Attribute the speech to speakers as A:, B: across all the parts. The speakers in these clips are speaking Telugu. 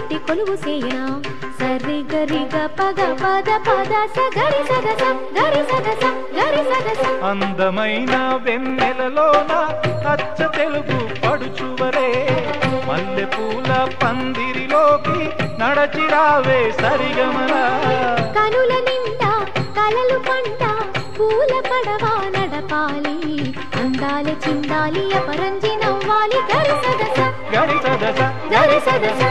A: కొలువు సేయనా? సరి గరి గ పగ పద పద స గరి సద స గరి సద స గరి సద స.
B: అందమైన వెన్నెలలోన అచ్చ తెలుగు పడుచువరే. మల్లె పూల పందిరిలోకి నడచిరావే సరిగమన.
A: కనుల నిండా కలలు పంట పూల పడవా నడపాలి. అందాల చిందాలి అపరంజి నవ్వాలి గరి సదస.
B: గరి సదస.
A: గరి సదస.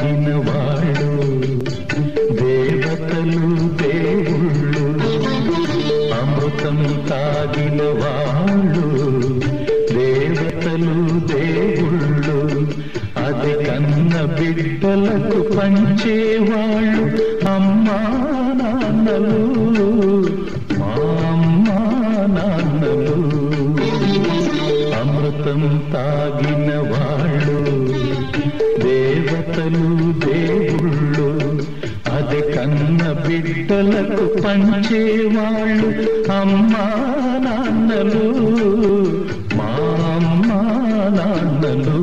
C: తాగిన దేవతలు దేవుళ్ళు అమృతం తాగిన వాళ్ళు దేవతలు దేవుళ్ళు అది కన్న బిడ్డలకు పంచేవాళ్ళు. అమ్మా నాన్నలు. దేవతలు దేవుళ్ళు అది కన్న బిడ్డలకు పంచేవాళ్ళు అమ్మా నాన్నలు మా అమ్మా నాన్నలు.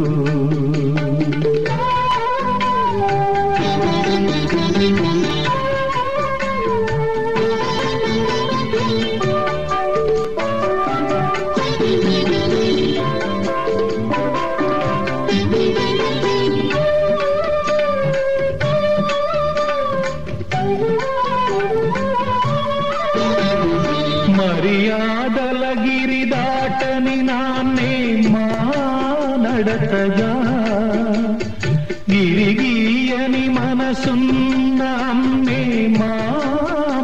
C: మర్యాదల గిరి దాటని నాన్నే మా నడతగా గిరిగీయని మనసున్న అమ్మే మా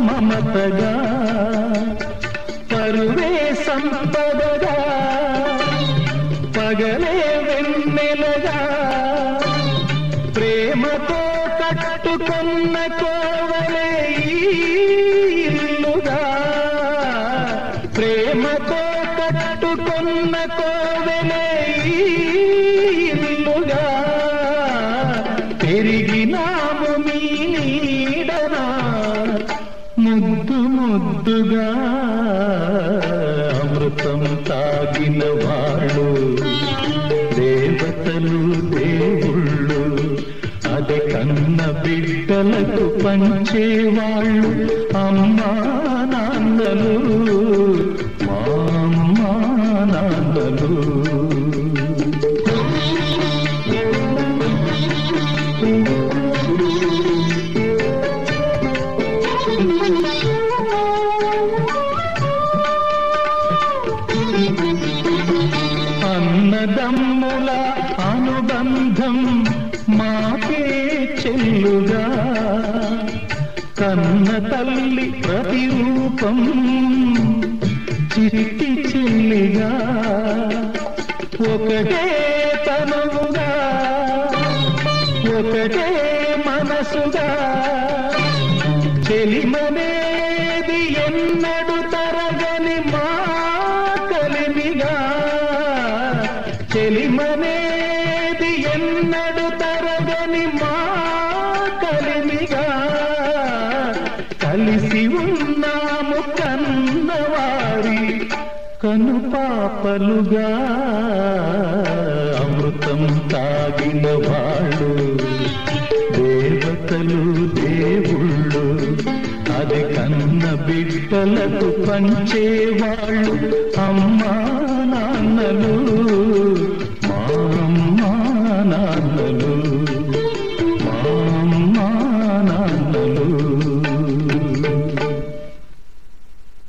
C: మమతగా పరువే సంపదగా పగలే వెన్నెలగా. ప్రేమతో కట్టుకున్న నాము మీ నీడనా ముద్దు ముద్దుగా అమృతం తాగిన వాళ్ళు. దేవతలు దేవుళ్ళు అది కన్న బిడ్డలకు పంచేవాళ్ళు. అమ్మా నాన్నలు మా అమ్మా నాన్నలు. అన్నదమ్ముల అనుబంధం మాకే చెల్లుగా. కన్న తల్లి ప్రతిరూపం చిట్టి చెల్లిగా. ఒకటే తనముగా ఒకటే మనసుగా. చెలిమనేది ఎన్నడు చల్లని మా కలిమిగా కలిసి ఉన్నాము కన్నవారి కనుపాపలుగా అమృతం తాగిన వాళ్ళు దేవతలు దేవుళ్ళు అది కన్న బిడ్డలకు పంచేవాళ్ళు అమ్మా నాన్నలు మా అమ్మా నాన్నలు.